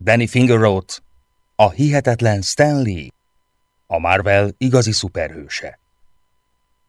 Danny Fingerroth, a hihetetlen Stan Lee, a Marvel igazi szuperhőse.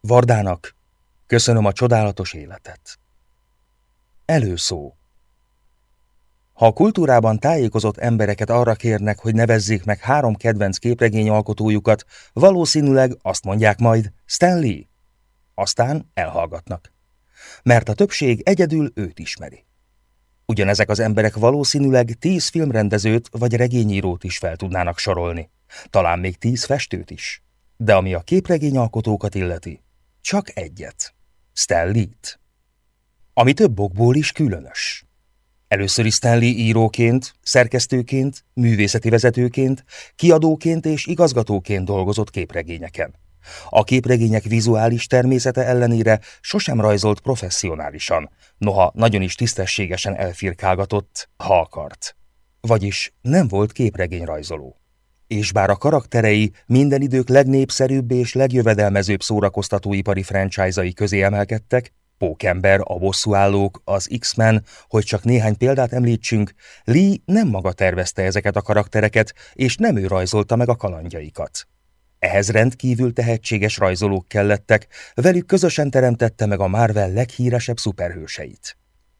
Vardának köszönöm a csodálatos életet. Előszó Ha a kultúrában tájékozott embereket arra kérnek, hogy nevezzék meg három kedvenc képregény alkotójukat, valószínűleg azt mondják majd Stan Lee. Aztán elhallgatnak. Mert a többség egyedül őt ismeri. Ugyanezek az emberek valószínűleg tíz filmrendezőt vagy regényírót is fel tudnának sorolni. Talán még tíz festőt is. De ami a képregényalkotókat illeti, csak egyet. Stanley-t. Ami több okból is különös. Először is Stanley íróként, szerkesztőként, művészeti vezetőként, kiadóként és igazgatóként dolgozott képregényeken. A képregények vizuális természete ellenére sosem rajzolt professzionálisan, noha nagyon is tisztességesen elfirkálgatott, ha akart. Vagyis nem volt képregényrajzoló. És bár a karakterei minden idők legnépszerűbb és legjövedelmezőbb szórakoztatóipari franchise-ai közé emelkedtek, Pókember, a bosszúállók, az X-Men, hogy csak néhány példát említsünk, Lee nem maga tervezte ezeket a karaktereket, és nem ő rajzolta meg a kalandjaikat. Ehhez rendkívül tehetséges rajzolók kellettek, velük közösen teremtette meg a Marvel leghíresebb szuperhőseit.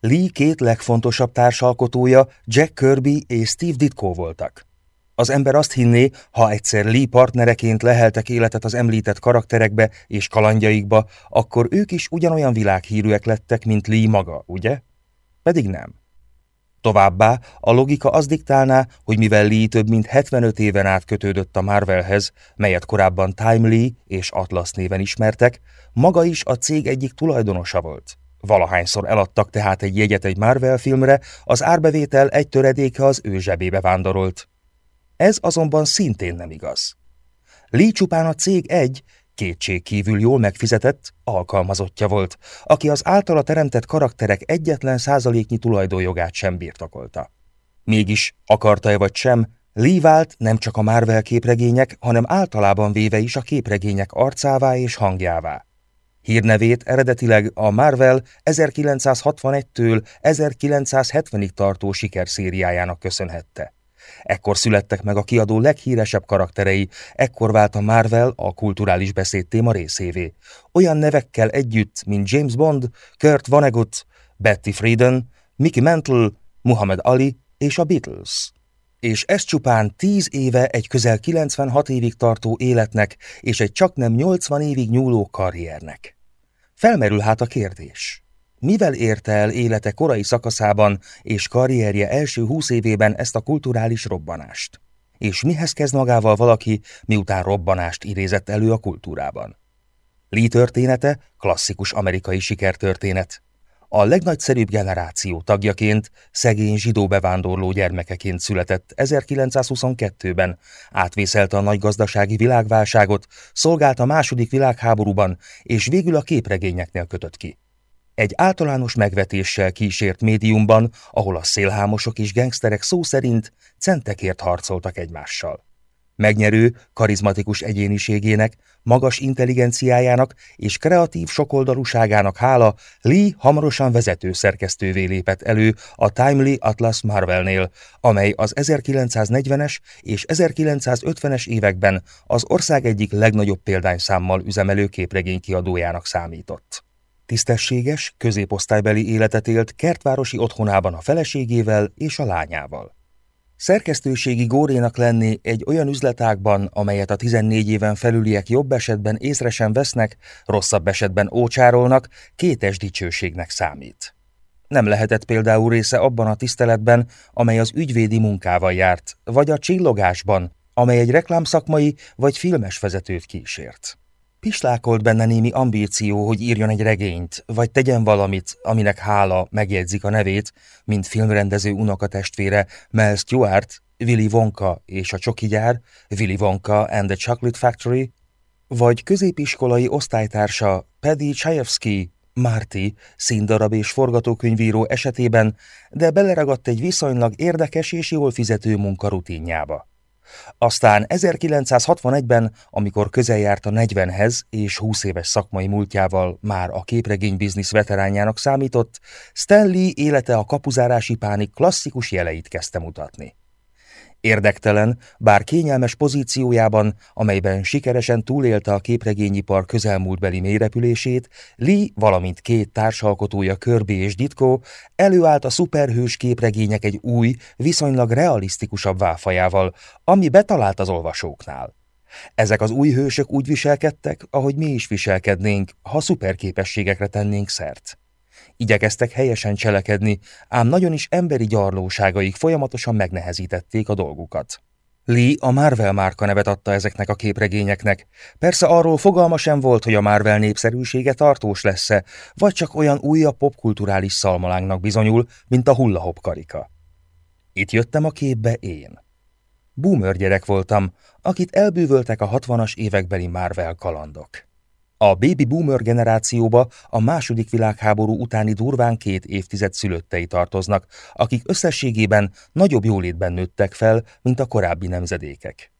Lee két legfontosabb társalkotója Jack Kirby és Steve Ditko voltak. Az ember azt hinné, ha egyszer Lee partnereként leheltek életet az említett karakterekbe és kalandjaikba, akkor ők is ugyanolyan világhírűek lettek, mint Lee maga, ugye? Pedig nem. Továbbá a logika az diktálná, hogy mivel Lee több mint 75 éven át kötődött a Marvelhez, melyet korábban Timely és Atlas néven ismertek, maga is a cég egyik tulajdonosa volt. Valahányszor eladtak tehát egy jegyet egy Marvel filmre, az árbevétel egy töredéke az ő zsebébe vándorolt. Ez azonban szintén nem igaz. Lee csupán a cég egy, kétségkívül jól megfizetett, alkalmazottja volt, aki az általa teremtett karakterek egyetlen százaléknyi tulajdonjogát sem birtokolta. Mégis, akarta-e vagy sem, Lee vált nem csak a Marvel képregények, hanem általában véve is a képregények arcává és hangjává. Hírnevét eredetileg a Marvel 1961-től 1970-ig tartó sikerszériájának köszönhette. Ekkor születtek meg a kiadó leghíresebb karakterei, ekkor vált a Marvel a kulturális beszéd téma részévé. Olyan nevekkel együtt, mint James Bond, Kurt Vonnegut, Betty Friedan, Mickey Mantle, Muhammad Ali és a Beatles. És ez csupán 10 éve egy közel 96 évig tartó életnek és egy csak nem 80 évig nyúló karriernek. Felmerül hát a kérdés. Mivel érte el élete korai szakaszában és karrierje első húsz évében ezt a kulturális robbanást? És mihez kezd magával valaki, miután robbanást idézett elő a kultúrában? Lee története klasszikus amerikai sikertörténet. A legnagyszerűbb generáció tagjaként, szegény zsidó bevándorló gyermekeként született 1922-ben, átvészelte a nagy gazdasági világválságot, szolgált a második világháborúban, és végül a képregényeknél kötött ki. Egy általános megvetéssel kísért médiumban, ahol a szélhámosok és gengszterek szó szerint centekért harcoltak egymással. Megnyerő, karizmatikus egyéniségének, magas intelligenciájának és kreatív sokoldalúságának hála Lee hamarosan vezető szerkesztővé lépett elő a Timely Atlas Marvelnél, amely az 1940-es és 1950-es években az ország egyik legnagyobb példányszámmal üzemelő képregénykiadójának számított. Tisztességes, középosztálybeli életet élt kertvárosi otthonában a feleségével és a lányával. Szerkesztőségi górénak lenni egy olyan üzletágban, amelyet a 14 éven felüliek jobb esetben észre sem vesznek, rosszabb esetben ócsárolnak, kétes dicsőségnek számít. Nem lehetett például része abban a tiszteletben, amely az ügyvédi munkával járt, vagy a csillogásban, amely egy reklámszakmai vagy filmes vezetőt kísért. Pislákolt benne némi ambíció, hogy írjon egy regényt, vagy tegyen valamit, aminek hála megjegyzik a nevét, mint filmrendező unokatestvére Mel Stewart, Willy Wonka és a Csoki gyár, Willy Wonka and the Chocolate Factory, vagy középiskolai osztálytársa Paddy Chayefsky, Marty, színdarab és forgatókönyvíró esetében, de beleragadt egy viszonylag érdekes és jól fizető munka rutinjába. Aztán 1961-ben, amikor közel járt a 40-hez és 20 éves szakmai múltjával már a képregény biznisz veteránjának számított, Stanley élete a kapuzárási pánik klasszikus jeleit kezdte mutatni. Érdektelen, bár kényelmes pozíciójában, amelyben sikeresen túlélte a képregényipar közelmúltbeli mélyrepülését, Lee, valamint két társalkotója Kirby és Ditko előállt a szuperhős képregények egy új, viszonylag realisztikusabb válfajával, ami betalált az olvasóknál. Ezek az új hősök úgy viselkedtek, ahogy mi is viselkednénk, ha szuperképességekre tennénk szert. Igyekeztek helyesen cselekedni, ám nagyon is emberi gyarlóságaik folyamatosan megnehezítették a dolgukat. Lee a Marvel márka nevet adta ezeknek a képregényeknek. Persze arról fogalma sem volt, hogy a Marvel népszerűsége tartós lesz-e, vagy csak olyan újabb popkulturális szalmalánknak bizonyul, mint a hullahop karika. Itt jöttem a képbe én. Boomer gyerek voltam, akit elbűvöltek a hatvanas évekbeli Marvel kalandok. A baby boomer generációba a második világháború utáni durván két évtized szülöttei tartoznak, akik összességében nagyobb jólétben nőttek fel, mint a korábbi nemzedékek.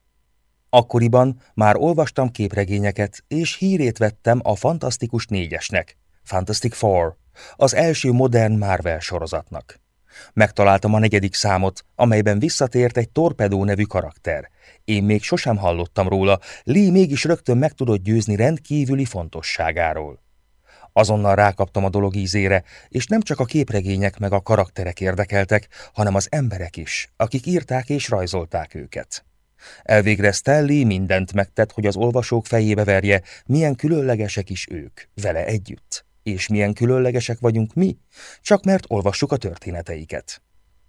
Akkoriban már olvastam képregényeket, és hírét vettem a Fantasztikus négyesnek, Fantastic Four, az első modern Marvel sorozatnak. Megtaláltam a negyedik számot, amelyben visszatért egy torpedó nevű karakter. Én még sosem hallottam róla, Lee mégis rögtön meg tudott győzni rendkívüli fontosságáról. Azonnal rákaptam a dolog ízére, és nem csak a képregények meg a karakterek érdekeltek, hanem az emberek is, akik írták és rajzolták őket. Elvégre Stanley mindent megtett, hogy az olvasók fejébe verje, milyen különlegesek is ők, vele együtt. És milyen különlegesek vagyunk mi, csak mert olvassuk a történeteiket.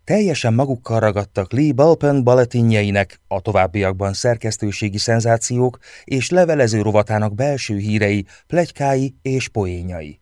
Teljesen magukkal ragadtak Lee Balpen baletinjeinek, a továbbiakban szerkesztőségi szenzációk és levelező rovatának belső hírei, plegykái és poénjai.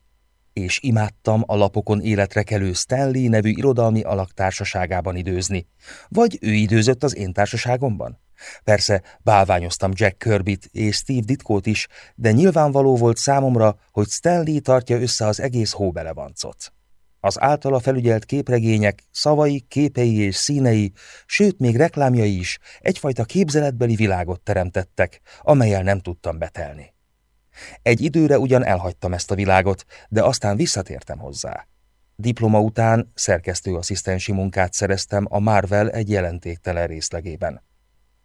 És imádtam a lapokon életre kelő Stanley nevű irodalmi alaktársaságában időzni. Vagy ő időzött az én társaságomban? Persze bálványoztam Jack Kirbyt és Steve Ditkót is, de nyilvánvaló volt számomra, hogy Stanley tartja össze az egész hóbelevancot. Az általa felügyelt képregények, szavai, képei és színei, sőt még reklámjai is egyfajta képzeletbeli világot teremtettek, amelyel nem tudtam betelni. Egy időre ugyan elhagytam ezt a világot, de aztán visszatértem hozzá. Diploma után szerkesztőasszisztensi munkát szereztem a Marvel egy jelentéktelen részlegében.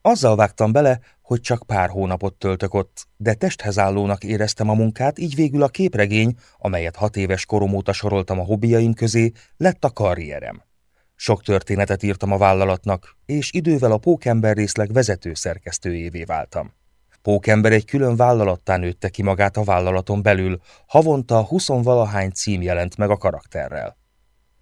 Azzal vágtam bele, hogy csak pár hónapot töltök ott, de testhez állónak éreztem a munkát, így végül a képregény, amelyet hat éves korom óta soroltam a hobbiaim közé, lett a karrierem. Sok történetet írtam a vállalatnak, és idővel a Pókember részleg vezető szerkesztőjévé váltam. Pókember egy külön vállalattá nőtte ki magát a vállalaton belül, havonta huszonvalahány cím jelent meg a karakterrel.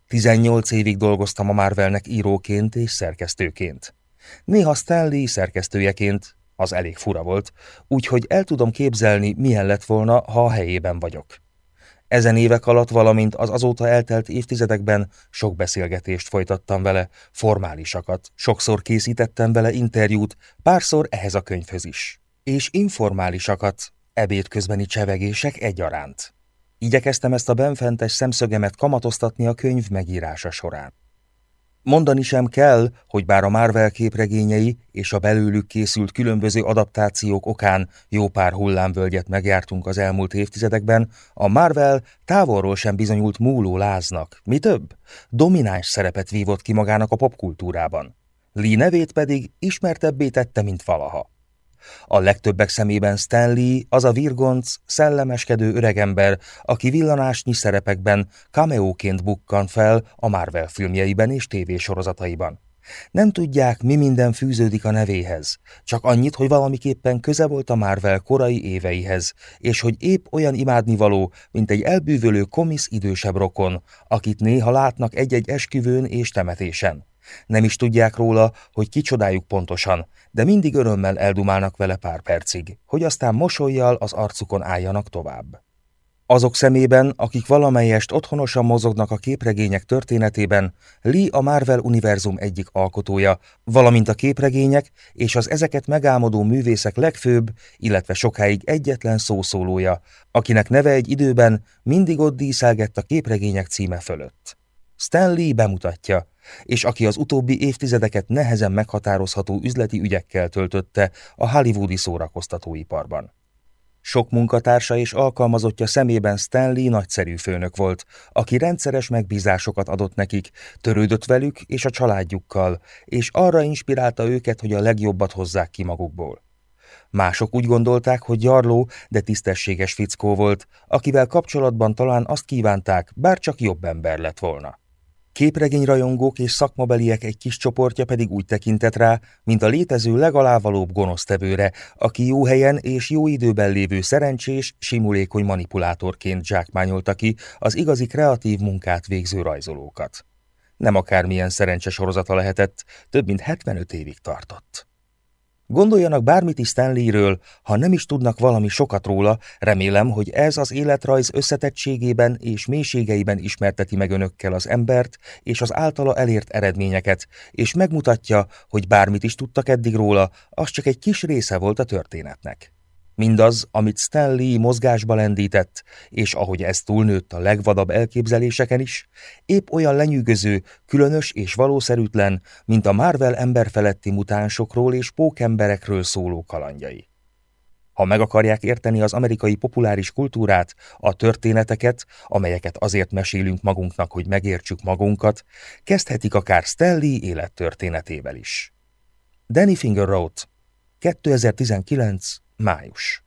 18 évig dolgoztam a Marvelnek íróként és szerkesztőként. Néha Stanley szerkesztőjeként, az elég fura volt, úgyhogy el tudom képzelni, milyen lett volna, ha a helyében vagyok. Ezen évek alatt, valamint az azóta eltelt évtizedekben sok beszélgetést folytattam vele, formálisakat, sokszor készítettem vele interjút, párszor ehhez a könyvhöz is. És informálisakat, ebéd közbeni csevegések egyaránt. Igyekeztem ezt a benfentes szemszögemet kamatoztatni a könyv megírása során. Mondani sem kell, hogy bár a Marvel képregényei és a belőlük készült különböző adaptációk okán jó pár hullámvölgyet megjártunk az elmúlt évtizedekben, a Marvel távolról sem bizonyult múló láznak. Mi több, domináns szerepet vívott ki magának a popkultúrában. Lee nevét pedig ismertebbé tette, mint valaha. A legtöbbek szemében Stanley az a virgonc, szellemeskedő öregember, aki villanásnyi szerepekben cameóként bukkan fel a Marvel filmjeiben és tévésorozataiban. Nem tudják, mi minden fűződik a nevéhez, csak annyit, hogy valamiképpen köze volt a Marvel korai éveihez, és hogy épp olyan imádnivaló, mint egy elbűvölő komisz idősebb rokon, akit néha látnak egy-egy esküvőn és temetésen. Nem is tudják róla, hogy kicsodáljuk pontosan, de mindig örömmel eldumálnak vele pár percig, hogy aztán mosolyjal az arcukon álljanak tovább. Azok szemében, akik valamelyest otthonosan mozognak a képregények történetében, Lee a Marvel univerzum egyik alkotója, valamint a képregények és az ezeket megálmodó művészek legfőbb, illetve sokáig egyetlen szószólója, akinek neve egy időben mindig ott díszelgett a képregények címe fölött. Stan Lee bemutatja, és aki az utóbbi évtizedeket nehezen meghatározható üzleti ügyekkel töltötte a hollywoodi szórakoztatóiparban. Sok munkatársa és alkalmazottja szemében Stanley nagyszerű főnök volt, aki rendszeres megbízásokat adott nekik, törődött velük és a családjukkal, és arra inspirálta őket, hogy a legjobbat hozzák ki magukból. Mások úgy gondolták, hogy gyarló, de tisztességes fickó volt, akivel kapcsolatban talán azt kívánták, bár csak jobb ember lett volna. Képregényrajongók és szakmabeliek egy kis csoportja pedig úgy tekintett rá, mint a létező legalávalóbb gonosztevőre, aki jó helyen és jó időben lévő szerencsés, simulékony manipulátorként zsákmányolta ki az igazi kreatív munkát végző rajzolókat. Nem akármilyen szerencse sorozata lehetett, több mint 75 évig tartott. Gondoljanak bármit is Stanleyről, ha nem is tudnak valami sokat róla, remélem, hogy ez az életrajz összetettségében és mélységeiben ismerteti meg önökkel az embert és az általa elért eredményeket, és megmutatja, hogy bármit is tudtak eddig róla, az csak egy kis része volt a történetnek. Mindaz, amit Stanley mozgásba lendített, és ahogy ez túlnőtt a legvadabb elképzeléseken is, épp olyan lenyűgöző, különös és valószerűtlen, mint a Marvel emberfeletti mutánsokról és pókemberekről szóló kalandjai. Ha meg akarják érteni az amerikai populáris kultúrát, a történeteket, amelyeket azért mesélünk magunknak, hogy megértsük magunkat, kezdhetik akár Stanley élettörténetével is. Danny Finger wrote, 2019 Maios.